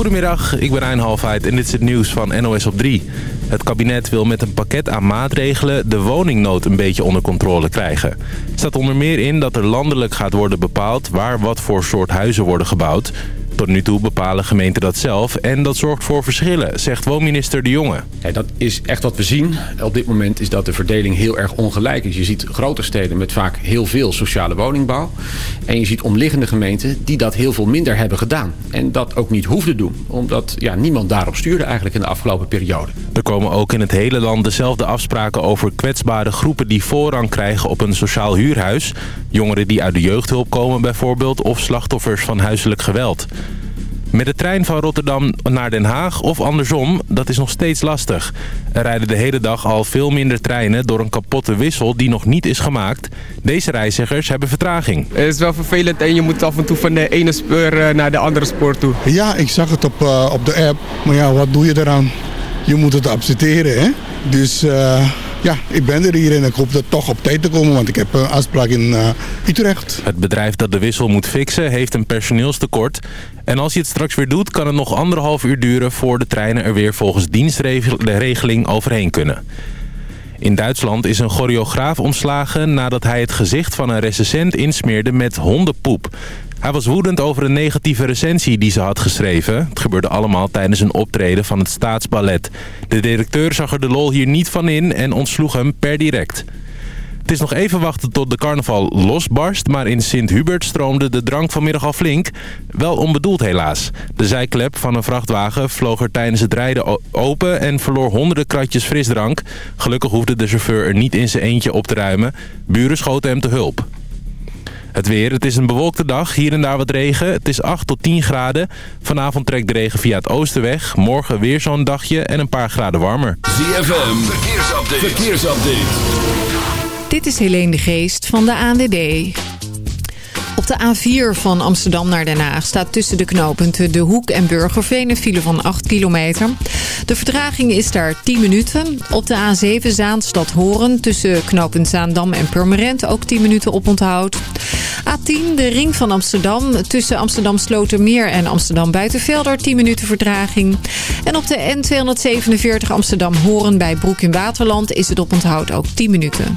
Goedemiddag, ik ben Rijn Halfheid en dit is het nieuws van NOS op 3. Het kabinet wil met een pakket aan maatregelen de woningnood een beetje onder controle krijgen. Er staat onder meer in dat er landelijk gaat worden bepaald waar wat voor soort huizen worden gebouwd. Tot nu toe bepalen gemeenten dat zelf en dat zorgt voor verschillen, zegt woonminister De Jonge. Ja, dat is echt wat we zien. Op dit moment is dat de verdeling heel erg ongelijk is. Je ziet grote steden met vaak heel veel sociale woningbouw. En je ziet omliggende gemeenten die dat heel veel minder hebben gedaan. En dat ook niet hoefden doen. Omdat ja, niemand daarop stuurde eigenlijk in de afgelopen periode. Er komen ook in het hele land dezelfde afspraken over kwetsbare groepen die voorrang krijgen op een sociaal huurhuis. Jongeren die uit de jeugdhulp komen bijvoorbeeld of slachtoffers van huiselijk geweld. Met de trein van Rotterdam naar Den Haag of andersom, dat is nog steeds lastig. Er rijden de hele dag al veel minder treinen door een kapotte wissel die nog niet is gemaakt. Deze reizigers hebben vertraging. Het is wel vervelend en je moet af en toe van de ene spoor eh, naar de andere spoor toe. Ja, ik zag het op, uh, op de app. Maar ja, wat doe je eraan? Je moet het accepteren, hè? Dus... Uh... Ja, ik ben er hier en ik hoop er toch op tijd te komen, want ik heb een afspraak in uh, Utrecht. Het bedrijf dat de wissel moet fixen heeft een personeelstekort. En als je het straks weer doet, kan het nog anderhalf uur duren... voor de treinen er weer volgens dienstregeling overheen kunnen. In Duitsland is een choreograaf ontslagen nadat hij het gezicht van een recensent insmeerde met hondenpoep. Hij was woedend over een negatieve recensie die ze had geschreven. Het gebeurde allemaal tijdens een optreden van het Staatsballet. De directeur zag er de lol hier niet van in en ontsloeg hem per direct. Het is nog even wachten tot de carnaval losbarst... maar in Sint-Hubert stroomde de drank vanmiddag al flink. Wel onbedoeld helaas. De zijklep van een vrachtwagen vloog er tijdens het rijden open... en verloor honderden kratjes frisdrank. Gelukkig hoefde de chauffeur er niet in zijn eentje op te ruimen. Buren schoten hem te hulp. Het weer, het is een bewolkte dag, hier en daar wat regen. Het is 8 tot 10 graden. Vanavond trekt de regen via het oosten weg. Morgen weer zo'n dagje en een paar graden warmer. ZFM, verkeersupdate. verkeersupdate. Dit is Helene de Geest van de ANWB. Op de A4 van Amsterdam naar Den Haag staat tussen de knooppunten De Hoek en Burgerveen een file van 8 kilometer. De vertraging is daar 10 minuten. Op de A7 Zaanstad Horen tussen knooppunt Zaandam en Purmerend ook 10 minuten op onthoud. A10 de ring van Amsterdam tussen Amsterdam Slotermeer en Amsterdam Buitenvelder 10 minuten vertraging. En op de N247 Amsterdam Horen bij Broek in Waterland is het op onthoud ook 10 minuten.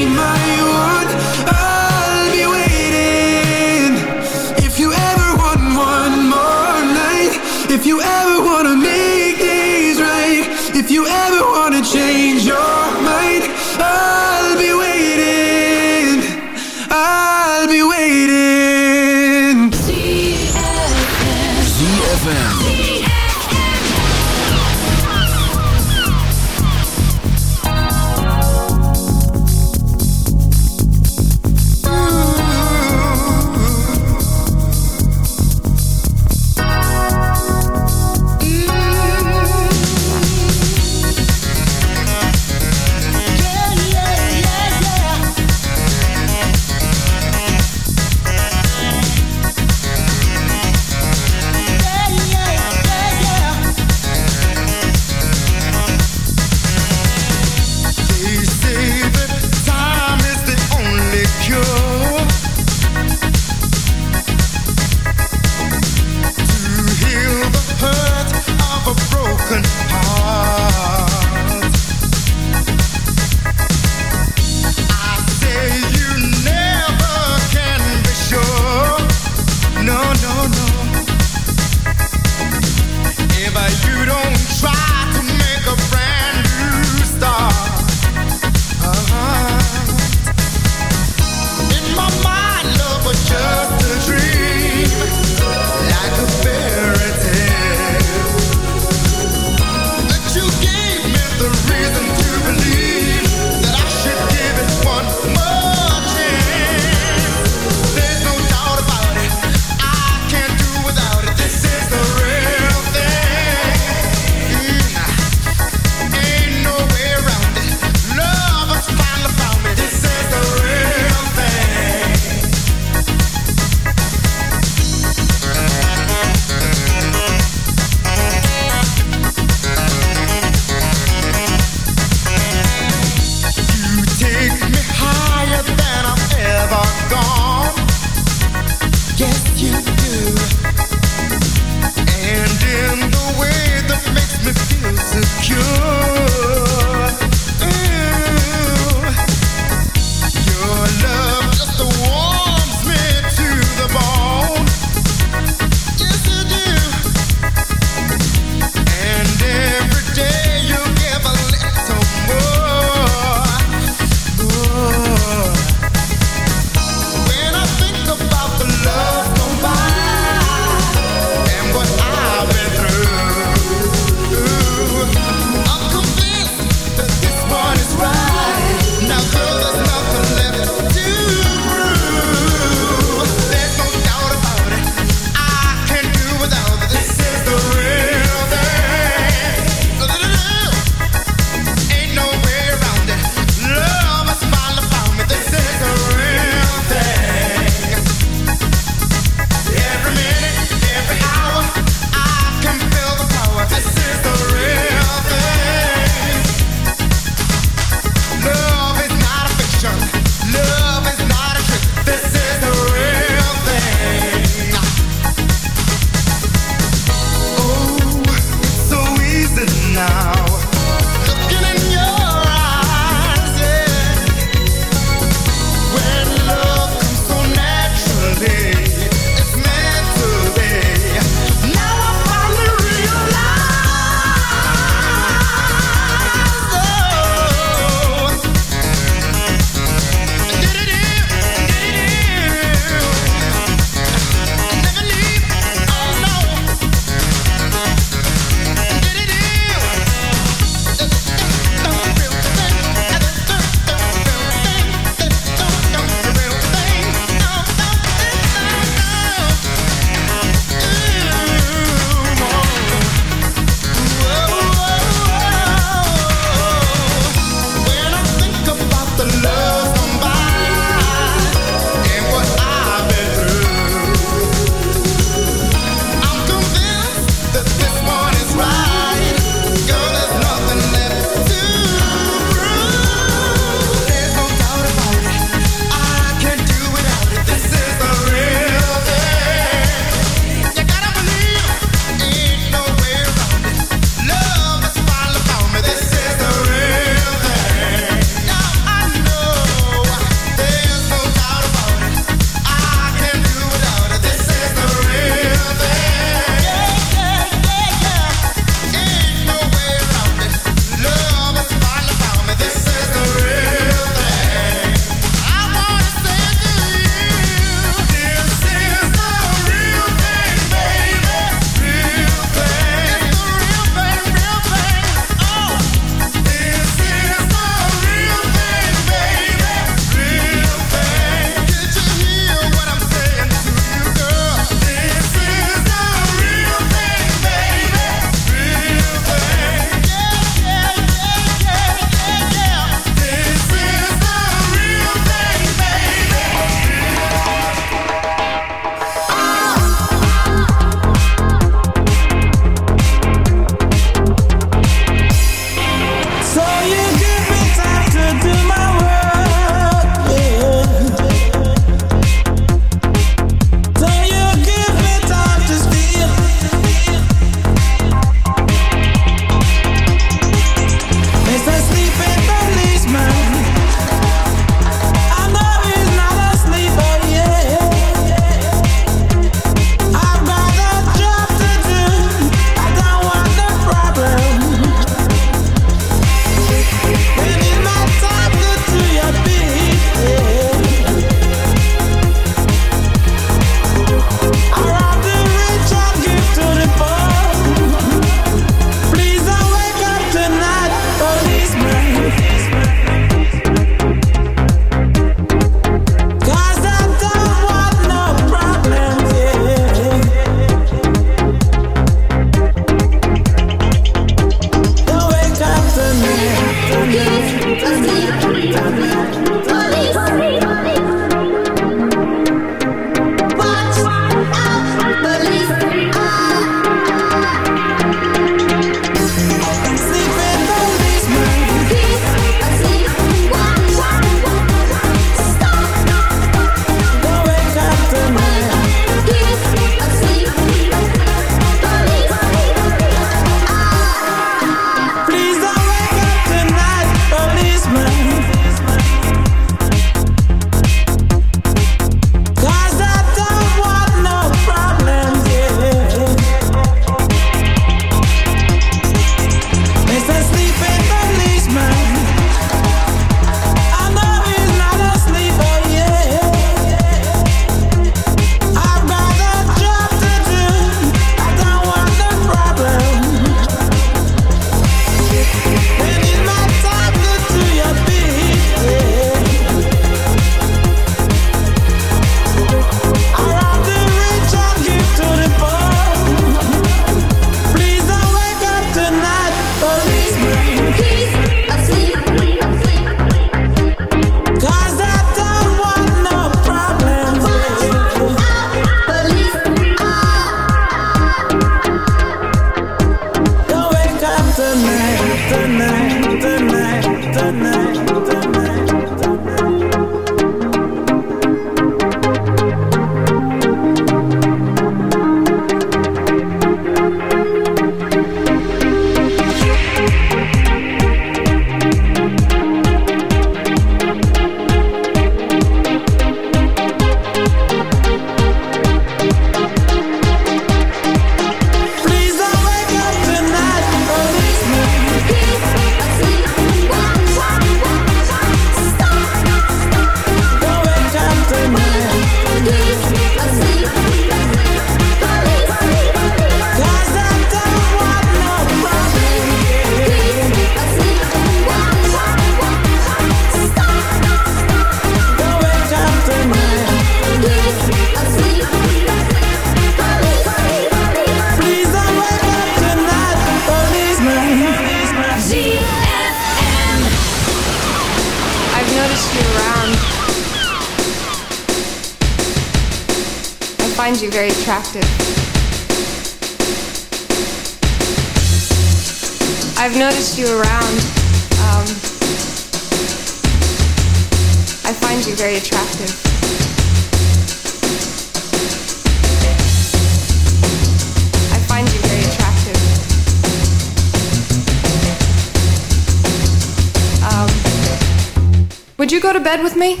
With me?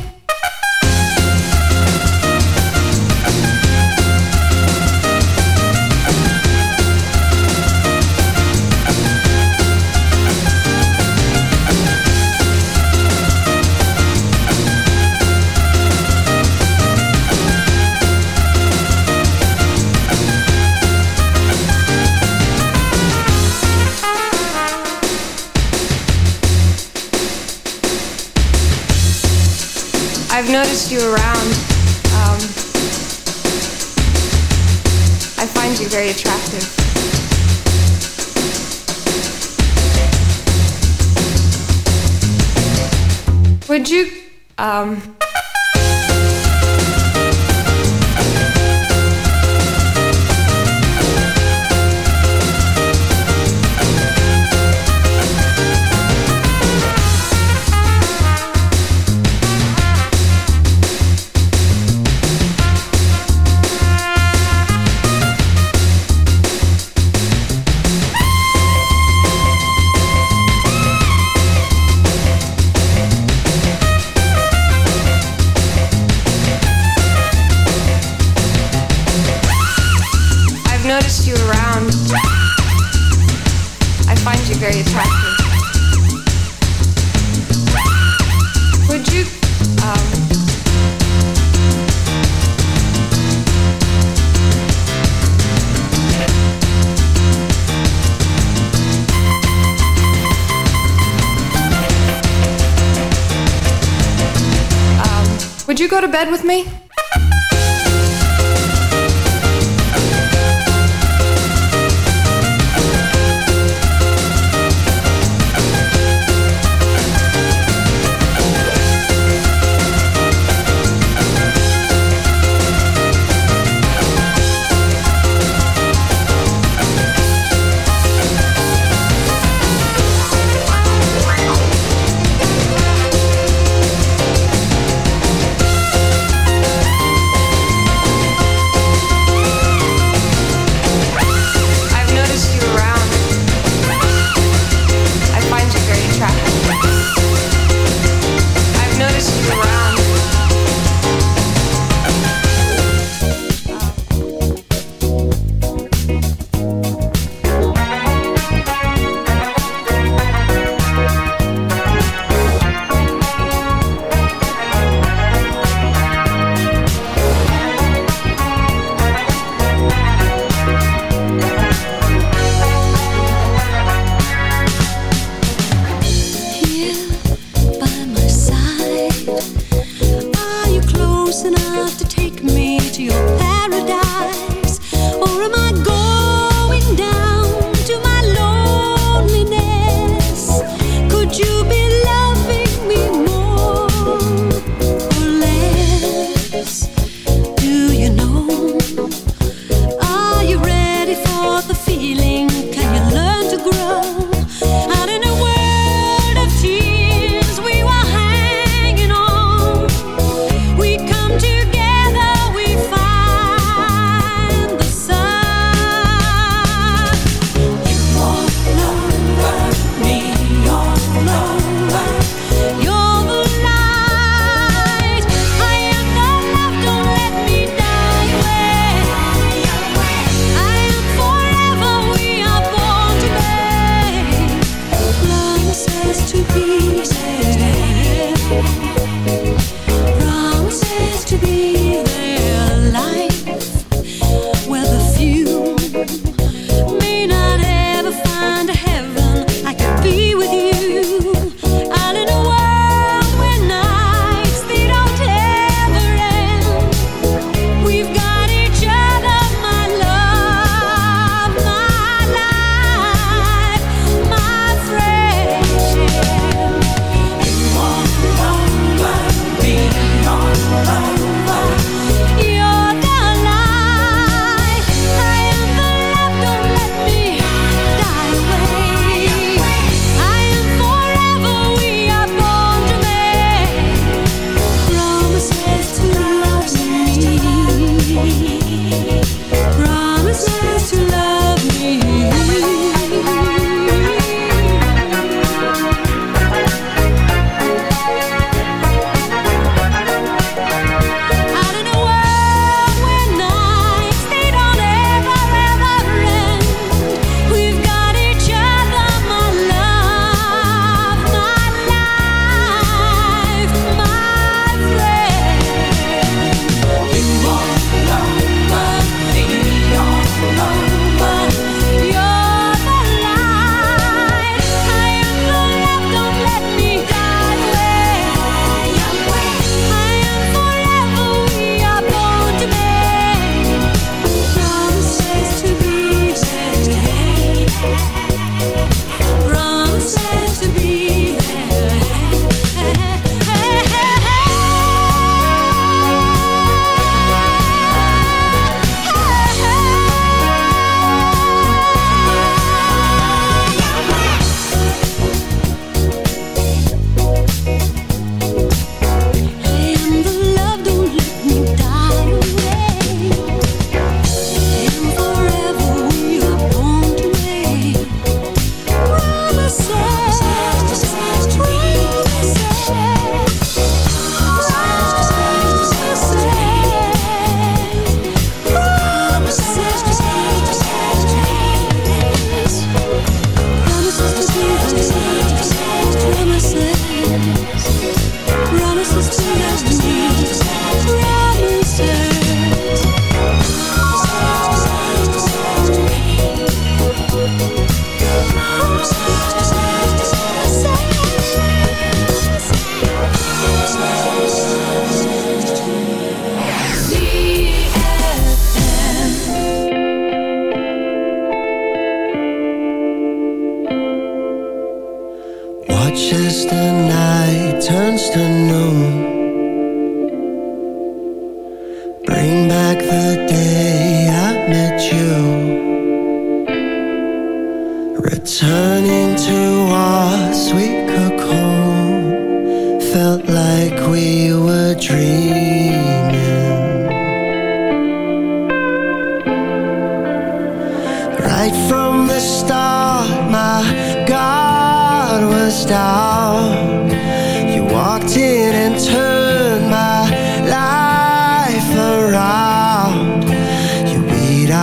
Um, go to bed with me?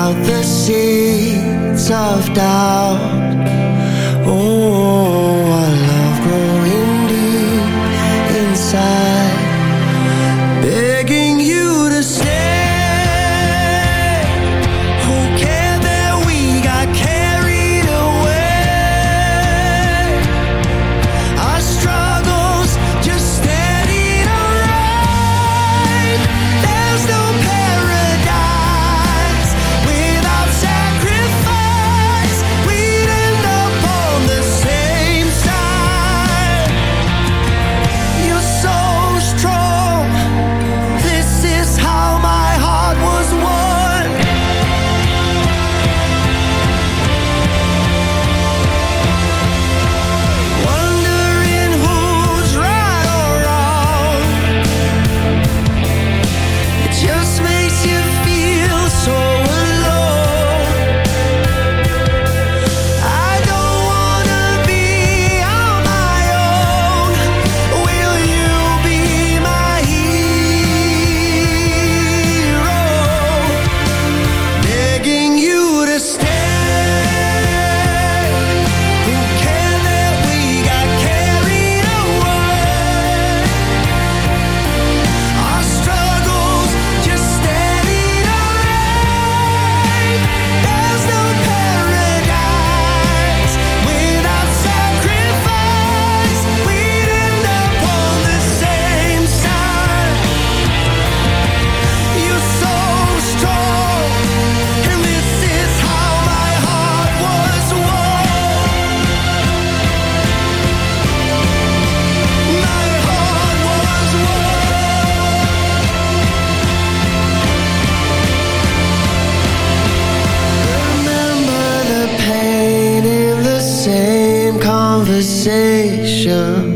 out the seeds of doubt. Oh. ocean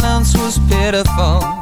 silence was pitiful.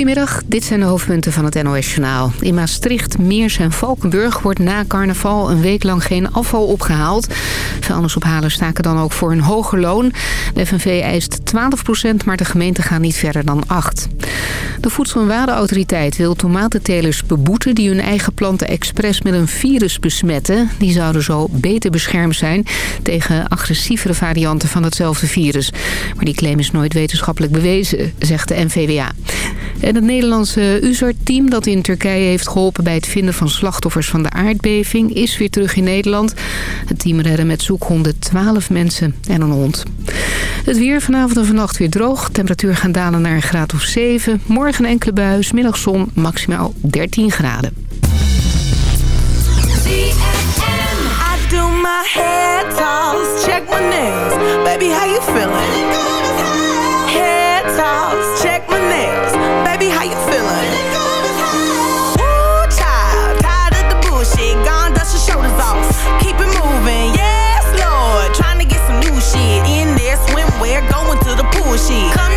Goedemiddag, dit zijn de hoofdpunten van het NOS-journaal. In Maastricht, Meers en Valkenburg wordt na carnaval een week lang geen afval opgehaald. Vuilnisophalers staken dan ook voor een hoger loon. De FNV eist 12% maar de gemeenten gaan niet verder dan 8. De Voedsel- en wil tomatentelers beboeten... die hun eigen planten expres met een virus besmetten. Die zouden zo beter beschermd zijn tegen agressievere varianten van hetzelfde virus. Maar die claim is nooit wetenschappelijk bewezen, zegt de NVWA. En het Nederlandse USAR-team dat in Turkije heeft geholpen... bij het vinden van slachtoffers van de aardbeving... is weer terug in Nederland. Het team redde met zoekhonden 12 mensen en een hond. Het weer vanavond en vannacht weer droog. Temperatuur gaan dalen naar een graad of 7. Morgen enkele bui, 's middags zon, maximaal 13 graden. Baby, how you? See.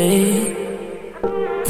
say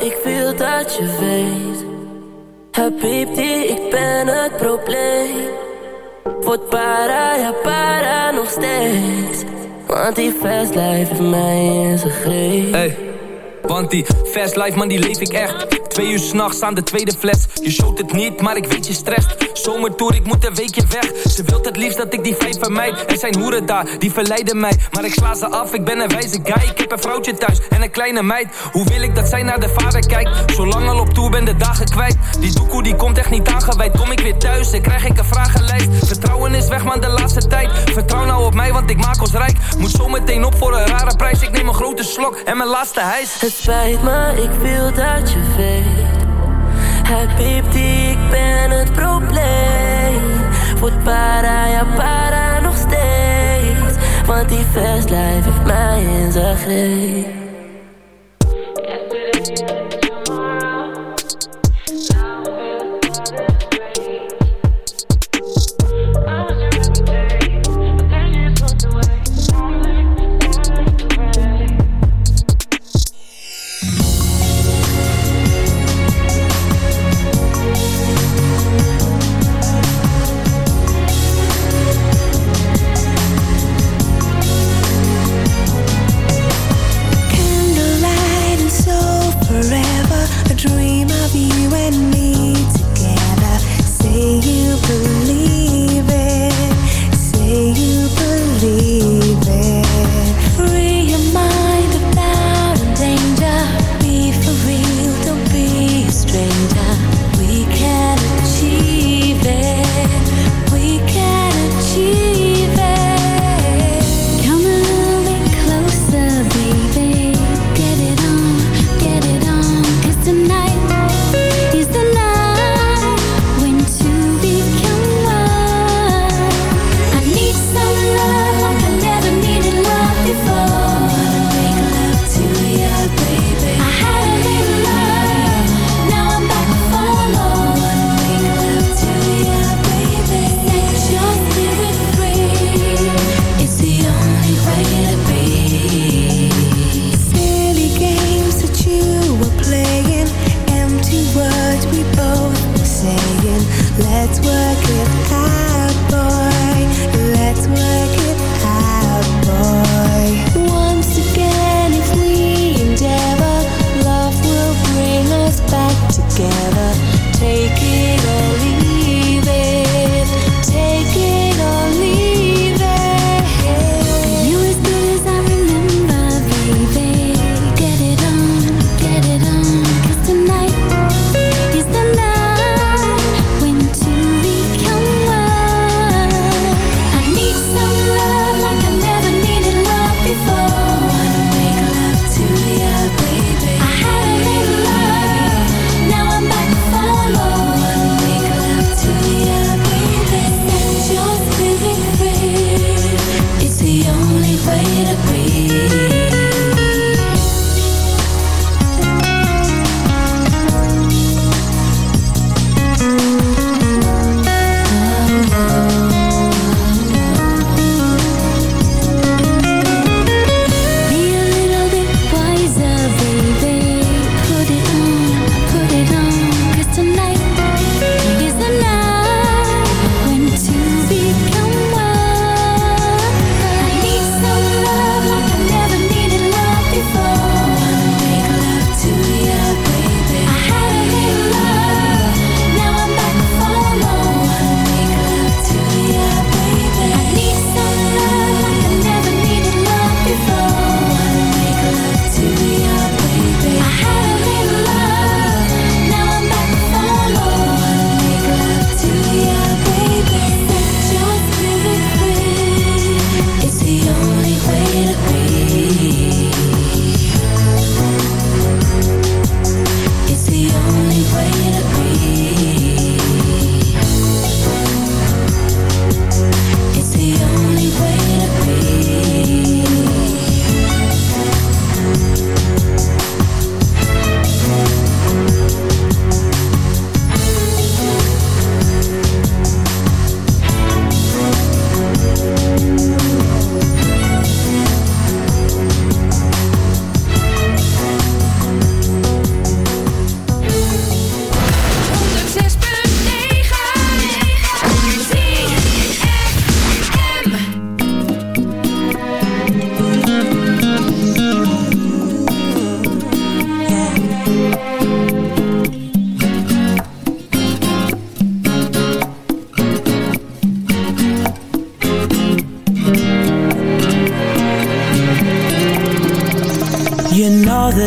ik wil dat je weet. die ik ben het probleem. Word para, ja para nog steeds. Want die fast life mij is een greep. Hey, want die fast life man die leef ik echt. Twee uur s'nachts aan de tweede fles. Je showt het niet, maar ik weet je strest. Zomertour, ik moet een weekje weg. Ze wilt het liefst dat ik die vijf vermijd. Er zijn hoeren daar, die verleiden mij. Maar ik sla ze af, ik ben een wijze guy. Ik heb een vrouwtje thuis en een kleine meid. Hoe wil ik dat zij naar de vader kijkt? Zolang al op tour ben de dagen kwijt. Die doekoe die komt echt niet aangeweid. Kom ik weer thuis, dan krijg ik een vragenlijst. Vertrouwen is weg, man, de laatste tijd. Vertrouw nou op mij, want ik maak ons rijk. Moet zo meteen op voor een rare prijs. Ik neem een grote slok en mijn laatste hijs. Het spijt me, ik wil dat je weet. Hij piept die, ik ben het probleem. Wordt para, ja para nog steeds. Want die fast life heeft mij in zijn greep.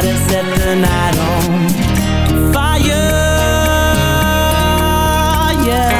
To set the night on fire. Yeah,